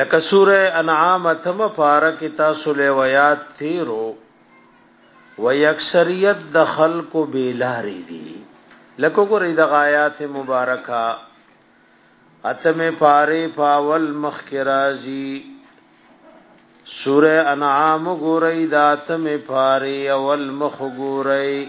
لکه سوره انعام اتم پارک تاسو له ویات تیرو و یکسریت د خلق بیلاری دی لکه ګورې د آیات مبارکه اتم پاره پاول مخکرازی سوره انعام ګورې د اتم پاره اول مخ ګورې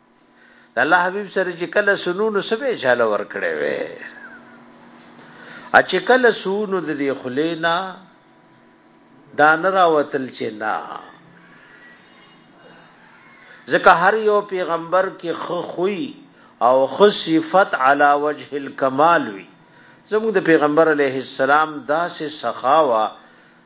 د الله حبيب سره چې کله سنونو سبه چاله ور کړې وې اچ کله سونو د دې خلینا دان راوتل چې نه ځکه هر یو پیغمبر کې خو خوې او خو صفت علی وجه الکمال وی زموږ د پیغمبر علیه السلام داسې سخاوه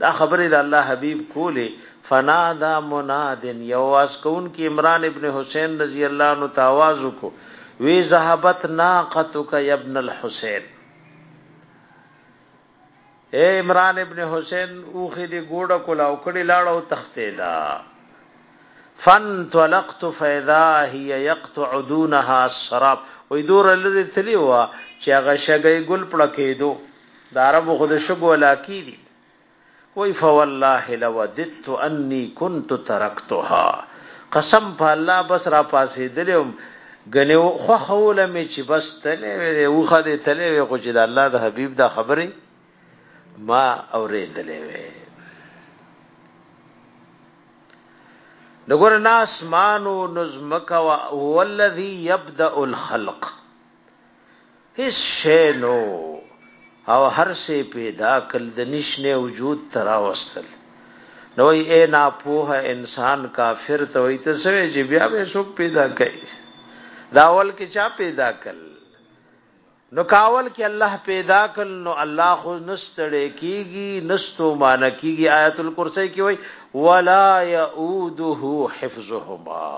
دا خبرې د الله حبیب کولې، فنادی مناد، یو اواز کوونکي عمران ابن حسین رضی الله عنه ته اواز وکړو، وې ذهبت ناقتک یا ابن الحسین، اې عمران ابن حسین اوخې دې ګوډه کولا او کړي لاړه او تختې دا فن طلقت فاذا هي يقطع دونها السراب وې دور لري تلی وا چې هغه شګې ګل پړکې دو دا عربو خو د شګو علاقی دي وای فوالله لوددت انی كنت ترکتها قسم په الله بس را پاسې دلم غنه خو خوله می چې بس تلې وې او خدای تلې وې خو چې د الله د حبیب دا خبره ما اورېدلې وې دغه ناس مانو نظمک او هو الذی یبدا الخلق هیڅ شی نه وو او هر څه یې پیدا کړل، د نش نه وجود ته راوستل. نو وایي، ای ناپوه انسان! کافر ته وایي، ته څه وایې چې بیا به یې څوک پیدا کوي؟ دا اول کې چا پیدا کړل؟ نو که اول کې الله پیدا کړ نو الله خو نستړی کیږي نستو مان کیږي آیت الکرسی کې وای ولا یعوده حفظهما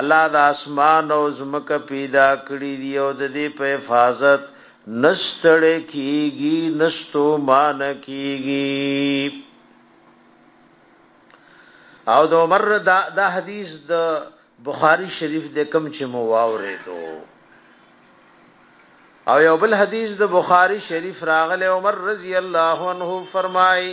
الله د اسمان او زمکه پیدا کړی دی او د دې په حفاظت نستړ کیږي نستو مان کیږي او د عمر دا, دا حدیث د بخاری شریف د کم چې مو واورې دو او یو بل حدیث د بخاری شریف راغله عمر رضی الله عنه فرمایي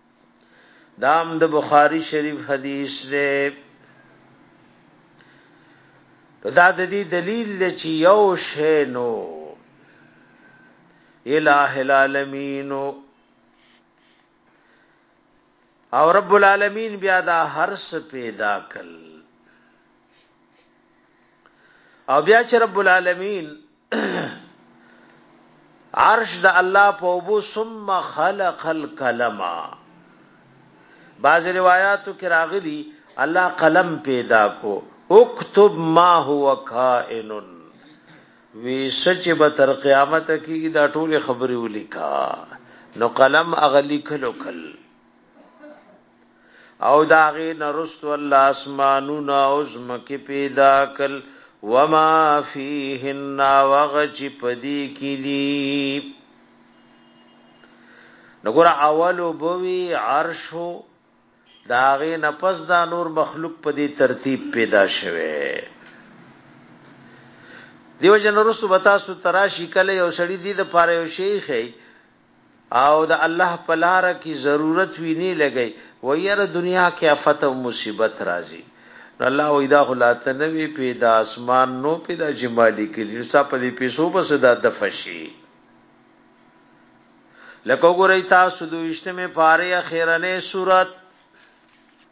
دام د بخاری شریف حدیث دی دا د دې دلیل دی چې یو شی نو الہ العالمین او رب العالمین بیا دا هر څه پیدا کړ او بیا چې رب العالمین عرش د الله په اوبو ثم خلق القلم بعض روایاتو کې راغلي الله قلم پیدا کو اكتب ما هو کائن وی سچ به تر قیامت کېږي دا ټول خبرې ولیکا نو قلم اغلی کلو کل او دا غي نرست ول اسمانون او زمکه پیدا کل وما فيهن وغچ پدی کی دی نګور اول بوي عرش دا غي نفس دا نور مخلوق پدی ترتیب پیدا شوه دیو جن رسو بتا سو تراشی کله یو سړی دی د پاره یو شیخ او د الله په لاره کی ضرورت وی نی لګی وای یاره دنیا کی افت او مصیبت راځی نو الله وای دا خو لا ته نه وی پیدا اسمان نو پیدا چی ما لیکلی نو ستا په دی پیسو بس دا دفه شی لکه وګورئ تاسو دویشتمه پاره اخیرنې صورت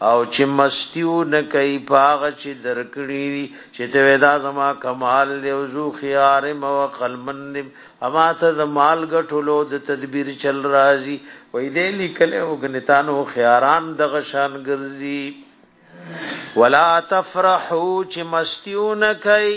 او چې مستي و نه کوي په هغه چې درکړي وي، چې ته وایې دا زما کمال دی او زه هوښیار یم او عقلمند یم او ما ته د مال ګټلو او د تدبیر چل راځي، وایي دی لیکلی و، ګنې تا نه هوښیاران دغه شان ګرځي. ولا تفرحو، چې مستي و نه کوي.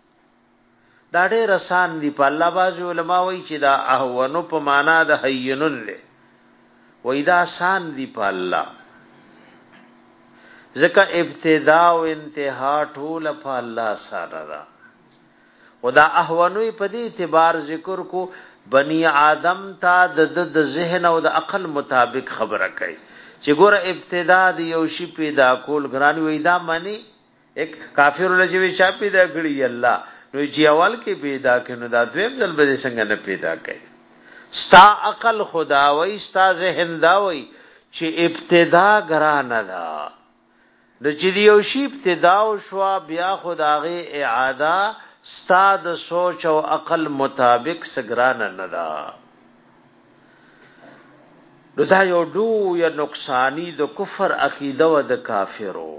دا ډېر اسان دي په الله بعض علماء وایي چې دا اهونو په معنا د هینون دی وایي دا اسان دي په الله ځکه ابتدا او انتها ټول په الله سره ده خدا احوانوی په دې اعتبار ذکر کو بنی آدم تا د د ذهن او د عقل مطابق خبره کوي چې ګوره ابتدا د یو شی پیدا کول غران وې دا معنی یک کافر له چې چا پیدا کړی الله نو چې اول کې پیدا کینو دا دویم ځل به څنګه نه پیدا کړي ستا عقل خدا وای ستا ذهن دا وای چې ابتدا ګران ده د چې یو شی ابتدا او شو بیا خدای اعاده ستا د سوچ او عقل مطابق سګران نه ده نو دا یو ډو یا نقصانی د کفر عقیده و د کافرو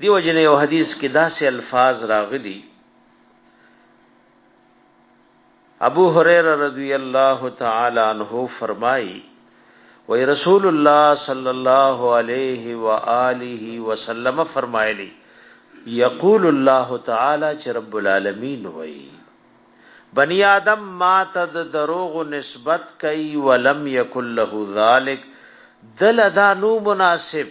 دیو جن یو حدیث کې داسې الفاظ راغلي ابو هريره رضی الله تعالی عنہ فرمایي وی رسول الله صلی الله علیه و آله وسلم فرمایلی یقول الله تعالی چې رب العالمین وی بنی آدم ما تد دروغ نسبت کوي ولم یکل له ذلک دل دا نو مناسب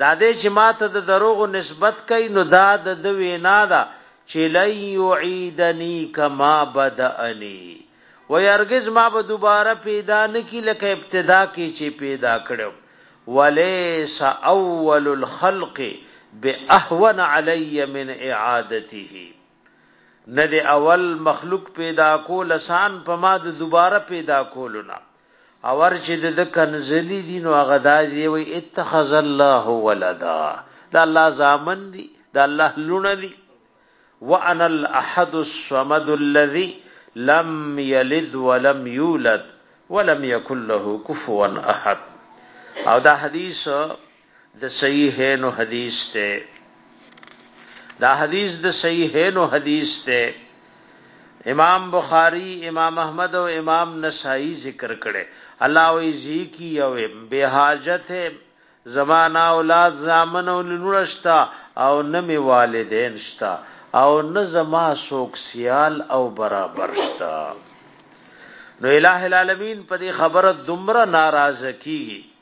دا دی چې ما ته د دروغو نسبت کوي نو دا د ده وینا ده چې لن یعیدنی کما بدأنی وای هرګز ما به دوباره پیدا نکی لکه ابتدا کې چې پیدا کړم ولیس اول الخلق باهون علی من اعادته نه دی اول مخلوق پیدا کول سان په ما د دوباره پیدا کولونه اور چې د کنزلی دي نو هغه دا دی وي اتخذ الله ولدا دا الله زامن دي دا الله لونه دي وانا الاحد الصمد الذي لم يلد ولم يولد ولم يكن له كفوا احد او دا حدیث د صحیحینو حدیث دی دا حدیث د صحیحینو حدیث دی امام بخاری امام احمد او امام نسائی ذکر کړي الله وی زی کی یو به حاجت زمانہ اولاد زامن او لنورشتا او نمی والدین شتا او نزما سوک سیال او برابر شتا نو الہ العالمین په دې خبره دومره ناراضه کیږي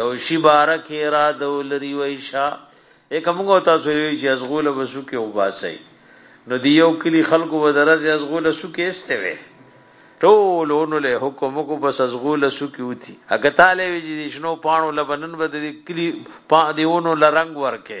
یو شی باره کې را دولري وای شا یک موږ تاسو یو چې از غول وسو کې وباسي نو دی یو کلی خلکو ودرز از غول سو کې استه وي ټول اونو له حکم کو بس از غول سو کې وتی اګه تعالی وی چې شنو پانو لبنن بد کلی پا دیونو لرنګ ورکه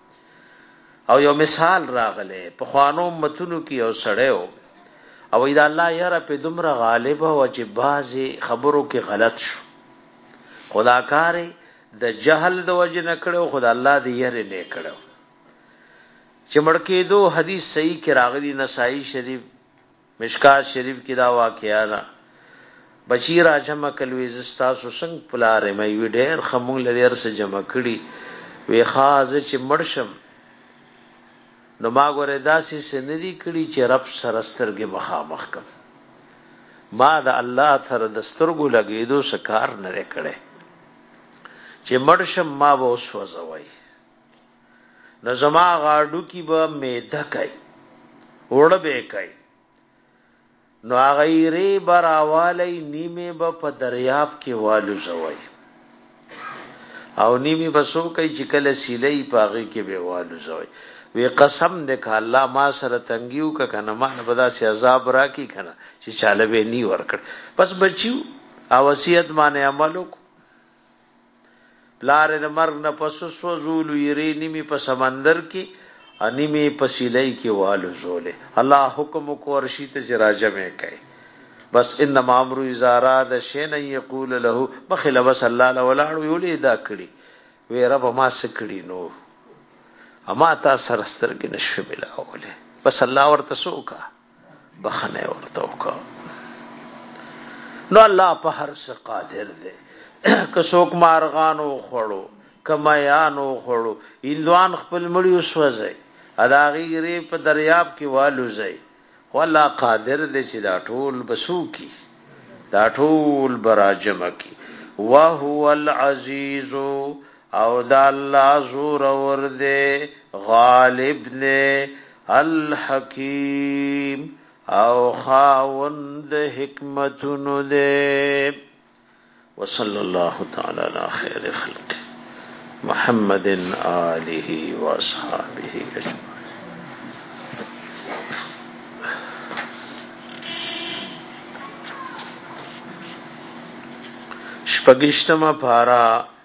او یو مثال راغله په خوانو امتونو کې یو سړیو او اذا الله یره په دمره غالب او چې بازي خبرو کې غلط شو خداکار د جهل د وجه نه کړو خدا الله دې یره نه کړو چې مړکې دو حدیث صحیح کې راغلي نسائی شریف مشکات شریف کی دا واقعه ده بچی راجمع کل وی زه ستاسو څنګ پلار یم وی ډیر ښه مونږ له دې هر څه جمع کړي وی ښا زه چې مړ شم نو ما ګوره داسې څه نه دي کړي چې رب سره سترګې مخامخ کم ما د الله تر د سترګو لګېدو څه کار نه دی کړی چې مړ شم ما به وسوځوئ نو زما غاډو کی به میده کوي وړه به کوي نو هغه ری براوالی نیمه به په دریاب کې والو زوي او نیمه به سو کوي چې کله سیلې پاغي کې به والو زوي وی قسم دې کا الله ما سره تنګیو ک کنه ما نه بدا سي عذاب راکی کنه چې چاله به نی ورکړ بس بچیو او وصیت باندې عملو پلار د مرګ نه پس سوزولو یری نیمی په سمندر کی او نیمی په سیلۍ کی والو زوله الله حکم وکړو عرشی ته چی راجمع کړی بس انما امر اذا راد شین یقول له مخله بس الله له ولاړ وی ولی دا کړی وی رب ما سکړی نو اما تا سرسترګ نشو ملاوله بس الله ورته سوکا بخنه ورته وکا نو الله په هر څه قادر دی که څوک مارغانو خړو کما یانو خړو اندوان خپل مړی وسوځي اداغي ری په دریاب کې والوځي خو الله قادر دی چې دا ټول بسو کی دا ټول براجم کی وهو العزیز او د الله زور ور دې غالب نه الحکیم او خاوند حکمتونو دې وصلی الله تعالی علی خیر خلق محمد آله و اصحابہ اجمعین شپږشتمه پارا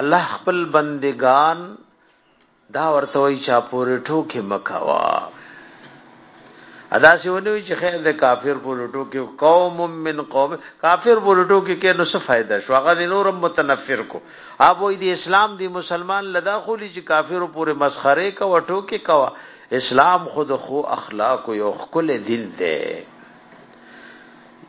الله خپل بندگان دا ورته وی چا پورې ټوکې مکوا ادا سی ونوی چې خیر د کافر پورې ټوکې قوم من قوم کافر پورې ټوکې کې نو څه فائدہ شو هغه نورم متنفر کو اب وې د اسلام دی مسلمان لدا خولي چې کافر پورې مسخره کا وټو کې کا اسلام خود خو اخلاق یو خپل دین دی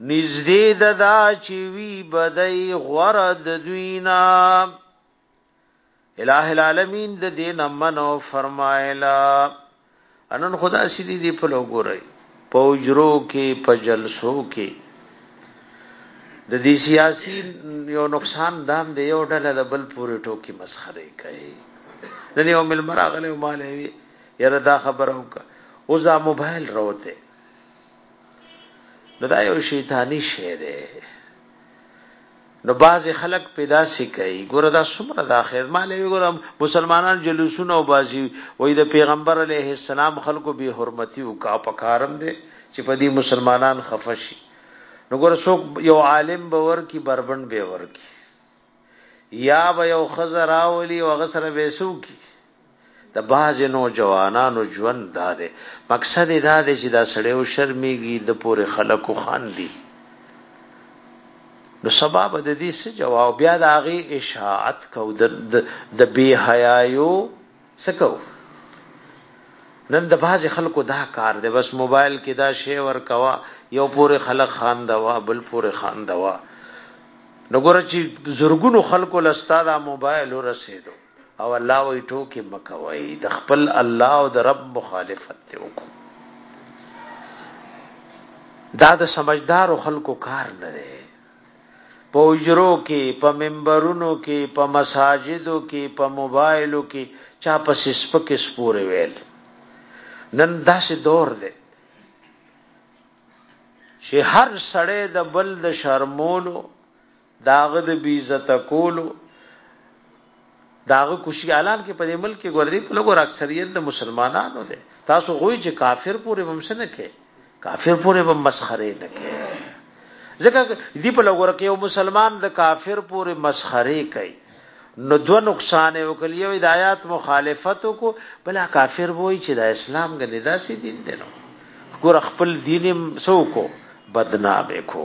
نږدې ده دا چې وی بدای غوره د دوی نه الٰه العالمین د دین منو فرمایلا انن خدا سړي دی په لوګورای پوجرو کې پجلسو کې د دې سیاسي یو نقصان دام دی یو ډله د بل پورې ټوکی مسخره کوي د یو مل مراغله مالوي یره دا خبره وکړه او زه موبایل راوته نو دا یو شیطانی شی دی نو بعضی خلک پیدا سی کوي ګوره دا څومره د اخر مالې ګوره مسلمانان جلوسونه او بازی وای د پیغمبر علیه السلام خلکو به حرمتي او کا پکارم دي چې په دې مسلمانان خفشي نو ګوره څوک یو عالم باور کی بربند باور کی یا به یو خزر راولی او غسر به سو کی د بعضې نوجوانانو ژوند دا دی مقصد یې دا دی چې دا سړی وشرمېږي د پورې خلک وخاندي نو سبا به د دې څه جواب بیا د هغې اشاعت کو د د بېحیایو څه کو نن د بعضې خلکو دا کار دی بس موبایل کې دا شی ورکوه یو پورې خلک خاندوه بل پورې خاندوه نو ګوره چې زرګونو خلکو لستا دا موبایل ورسېدو او الله وایي ټوکې مه کوئ، د خپل الله او د رب مخالفت دې وکړو. دا د سمجدارو خلکو کار نه دی. په حجرو کې، په منبرونو کې، په مساجدو کې، په موبایلو کې چا په سپکې سپورې ویل. نن داسې دور دی چې هر سړی د بل د شرمولو د هغه د بی عزته کولو د هغه کوشي اعلان کې په دې ملک کې ګورې په لګور اکثریت د مسلمانانو دي تاسو غوي چې کافر پورې بمسنه کې کافر پورې بم مسخره نه کې ځکه دی په لګور کې یو مسلمان د کافر پورې مسخره کوي نو دو نقصان یو کلی یو ہدایت مخالفت کو بلا کافر وای چې د اسلام غ ندا سي دین دی نو ګور خپل دین سو کو بدنامه کو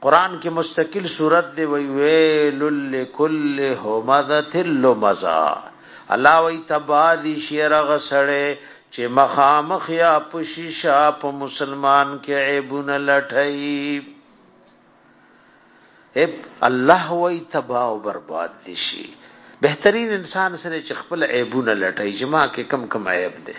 قران کې مستقل صورت دی وی ویل لکل همزه لمزا الله وی تبادی شیر غسړې چې مخامخ یا پشیشا په مسلمان کې عیبونه لټای اب الله وی تبا او برباد دي شي بهترین انسان سره چې خپل عیبونه لټای چې ما کې کم کم عیب دي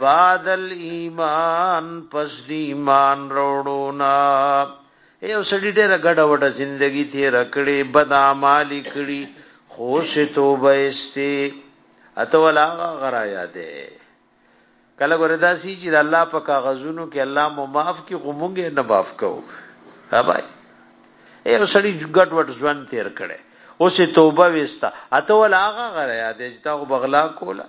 بعد الايمان پس دی ایمان روړونا یو سړی ډیره ګډه وډه زندگی تیر کړي بد اعمال کړي خو سه توبه استي اته ولا غرا یادې کله وردا سي چې الله په کاغذونو کې الله مو معاف کی غمونګه نه معاف کو ها بھائی یو سړی ګډ وډ ژوند تیر کړي او سه توبه وستا اته ولا غرا یادې چې تا بغلا کوله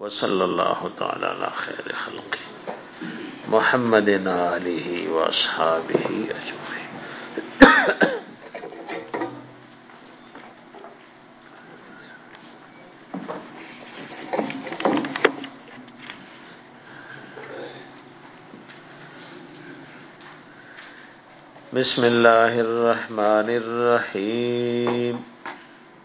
وصلى الله تعالى على خير خلقه محمد آله وأصحابه أجمعين بسم الله الرحمن الرحيم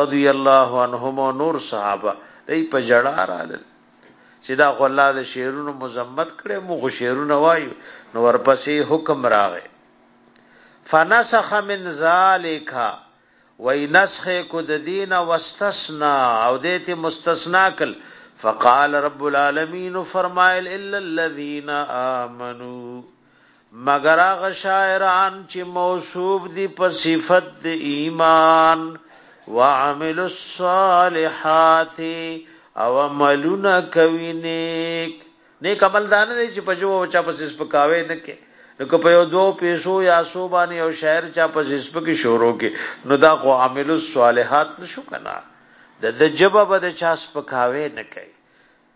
رضی الله عنهم او نور صحابه دی په جړا رالل چې دا خو الله د شعرونو مذمت کړي مو خو شعرونه وایو نو ورپسې حکم راغی فنسخ من ذالک وای نسخ کو د دین واستثنا او دیت مستثنا کل فقال رب العالمین فرمایل الا الذين امنوا مگر هغه شاعران چې موصوف دي په صفت د ایمان وعمل الصالحات او عملونه کوي نیک نیک عمل دانه دي چې په جو او چا په سپکاوي نه کې نو که په یو دو پیسو یا سو باندې او شاعر چا په سپکې شروع کې نو دا خو عمل الصالحات نشو کنه د د جبه به د چا سپکاوي نه کوي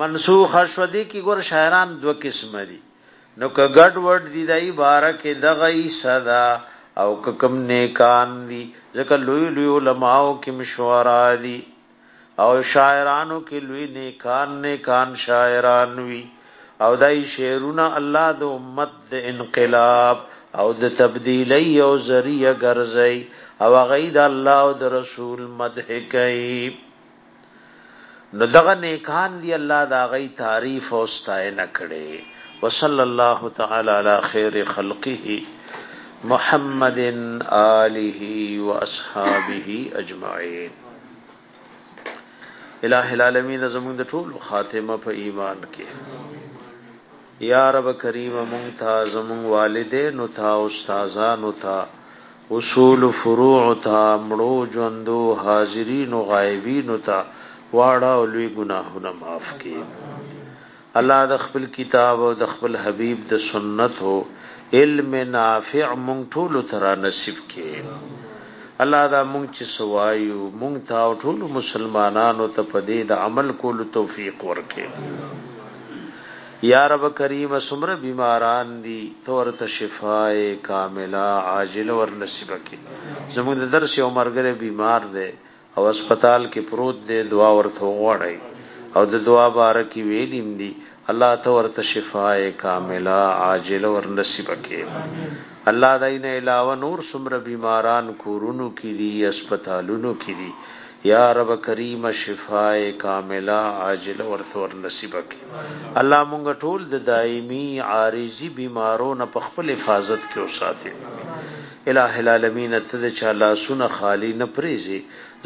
منسوخه شوه دې کې ګور شاعران دوه قسمه دي نو که ګډ وډ دي د عبارت کې دغه یې صدا او که کم نیکان دي ځکه لوی لوی علماو کې مشورا دي او شاعرانو کې لوی نیکان نیکان شاعران وي او دای شعرونه الله د امت د انقلاب او د تبدیلی او ذریعہ ګرځي او غید الله او د رسول مدح کوي نو دغه نیکان دی الله د هغوی تعریف او ستاینه کړی وصلی الله تعالی علی خیر خلقه محمد آله واصحابه اجمعین الہ العالمین زمون د ټول خاتمه په ایمان کې یا رب کریم مونږ ته زمونږ والدینو ته استادانو ته اصول فروع ته مړو ژوندو حاضرینو غایبینو ته واړه او لوی ګناهونه معاف کړي الله د خپل کتاب او د خپل حبیب د سنت او علم نافع مونږ ټول تر نصیب کړي الله دا مونږ چې سوایو مونږ ته ټول مسلمانانو ته په دې د عمل کولو توفیق ورکړي یا رب کریم سمره بیماران دی تو ورته شفای کامله عاجله ور نصیب کی زموږ د درس یو مرګره بیمار دی او هسپتال کې پروت دی دعا ورته غوړی او د دعا بارکی ویلیم دی الله ته ورته شفای کامله عاجله ور نصیب کړي الله داینه علاوه نور څومره بیماران کورونو کې دي هسپتالونو کې دي یا رب کریم شفاء کامله عاجله ورته ور نصیب کړي الله مونږ ټول د دایمي عارضی بیمارو نه په خپل حفاظت کې وساتي الہ العالمین ته د چا لاسونه خالی نه پریزي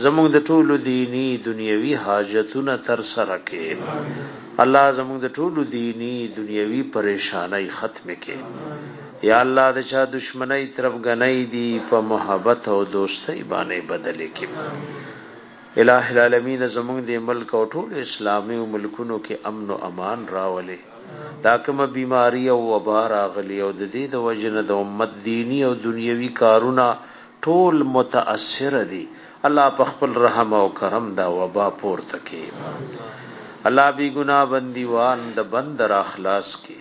زموږ د ټولو دینی دنیوي حاجتونه تر سره کې الله زموږ د ټولو دینی دنیوي پریشانای ختم کې یا الله د چا دشمنی تربګنی دی په محبت او دوستی باندې بدل کړي الہ العالمین زمونږ د ملک او ټول اسلامي ملکونو کې امن او امان راولي دا کومه بیماری او وبا راغلی او د دې د وجنه د امت دینی او دنیوي کارونه ټول متاثر دي الله په خپل رحم او کرم دا وبا پورته کړي الله بی ګنا بندیوان د بندر اخلاص کړي